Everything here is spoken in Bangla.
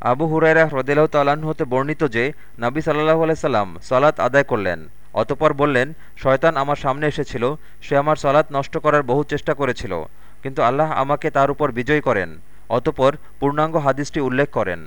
আবু হুরাইরা হ্রদেলাহ তালাহ হতে বর্ণিত যে, নাবি সাল্লাহ আলাইসাল্লাম সালাত আদায় করলেন। অতপর বললেন, শয়তান আমার সামনে এসেছিল, সে আমার সালাত নষ্ট করার বহু চেষ্টা করেছিল, কিন্তু আল্লাহ আমাকে তার উপর বিজয় করেন। অতপর পূর্ণাঙ্গ হাদিসটি উল্লেখ করেন।